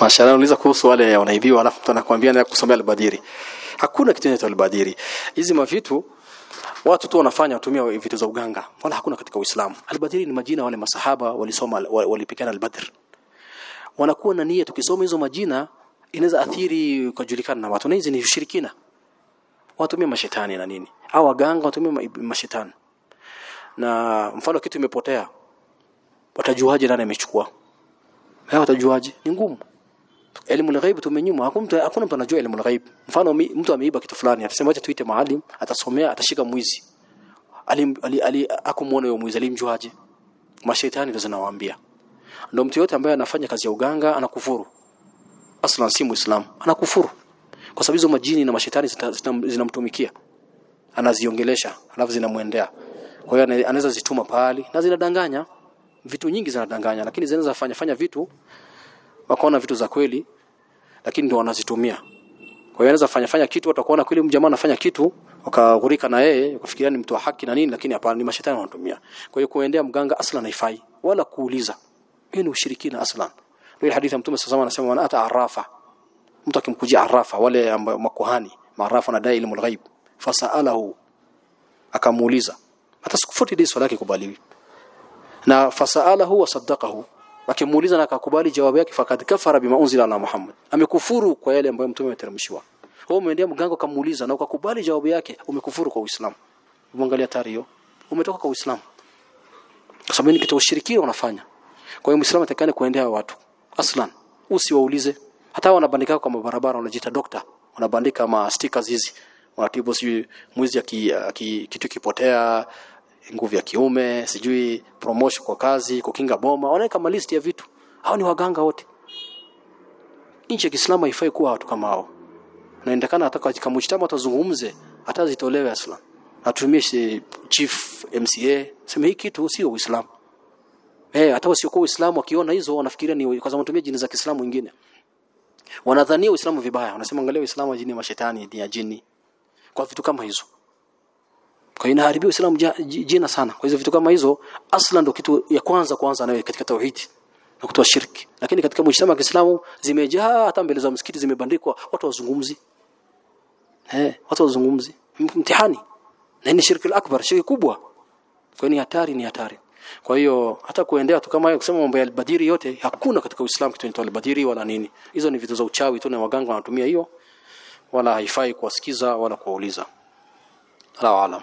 Mashallah unauliza kuhusu wale wanaibiwa alafu mtu anakuambia na kusomea albadiri. Hakuna kitu kinaitwa albadiri. Hizi mavitu watu tu wanafanya watumia vitu za uganga. Wala hakuna katika Uislamu. Albadiri ni majina wale masahaba walisoma walipigana albadr. Wanakuwa na nia tukisoma hizo majina inaweza athiri kujulikana na watu. Na hizi ni ushirikina. Watumia mashetani na nini? Au waganga watumia mashetani. Na mfano kitu imepotea. Watajuaje nani amechukua? Hao watajuaje? Ni ngumu. Elimu al-ghaib tumenyuma. Hakuna hakuna mtu anajua elimu al-ghaib. Mfano mtu ameiba kitu fulani, atasema acha tuite maalim, atasomea, atashika mwizi. Ali, ali, ali akumuona yule mwizi alimjuaje? Mashaitani ndio zinawaambia. Ndio mtu yote ambaye anafanya kazi ya uganga anakufuru. Aslan si Muislamu, anakufuru. Kwa sababu hizo majini na mashaitani zinamtumikia. Anaziongelesha, alafu zinamwendea. Kwa hiyo anaweza zituma pahali na zinadanganya vitu nyingi zinadanganya lakini zinaweza fanya fanya vitu wakaona vitu za kweli lakini ndio wanazitumia. Kwa hiyo fanya fanya kitu watakuona kweli mjamaa anafanya kitu wakagurika na yeye kufikiria ni mtu wa haki na nini lakini hapana ni mashetani wanatumia kwa hiyo kuendea mganga aslan haifai wala kuuliza. Hiyo ni ushirikina aslan. Ndio hadithi ya mtume sasa anasema wana anata arafa mtu akimkujia arafa wale ambao makuhani maarafa na dai ilmu alghaib fasalahu akamuuliza hata siku 40 days swala yake kubaliwi na fasalahu wa saddaqahu akimuuliza na akakubali jawabu yake fakad kafara bima unzila ala Muhammad. Amekufuru kwa yale ambayo mtume ameteremshiwa. Wewe umeendea mganga ukamuuliza na ukakubali jawabu yake umekufuru kwa Uislamu. Umeangalia tari hiyo? Umetoka kwa Uislamu. Kwa sababu ni kitu ushirikina unafanya. Kwa hiyo Muislamu atakane kuendea watu. Aslan usiwaulize. Hata wanabandika kwa mabarabara wanajiita dokta wanabandika ma stickers hizi. Wanatibu sijui mwizi kitu kipotea nguvu ya kiume sijui promotion kwa kazi kukinga boma wanaweka malisti ya vitu. Hao ni waganga wote. Nchi ya Kiislamu haifai kuwa watu kama hao. Naendekana hata katika mujtama tuzungumze hata zitolewe aslan. Atumie chief MCA sema hii kitu sio Uislamu. Eh hata wasiokuwa Uislamu wakiona hizo wanafikiria ni kwa sababu tumia jini za Kiislamu wengine wanadhania Uislamu vibaya wanasema angalia Uislamu jini mashetani ni ya jini. Kwa vitu kama hizo kwa hiyo inaharibia Uislamu jina sana. Kwa hizo vitu kama hizo aslan ndo kitu ya kwanza kwanza nawe katika tauhidi na kutoa shirki. Lakini katika mujtama wa Kiislamu zimejaa hata mbele za msikiti zimebandikwa watu wazungumzi. Eh, watu wazungumzi. Mtihani. Na ni shirki akbar, shirki kubwa. Kwa hiyo ni hatari ni hatari. Kwa hiyo hata kuendea tu kama hiyo kusema mambo ya albadiri yote hakuna katika Uislamu kitu kinaitwa albadiri wala nini. Hizo ni vitu za uchawi tu na waganga wanatumia hiyo. Wala haifai kuwasikiza wala kuwauliza. Allahu alam.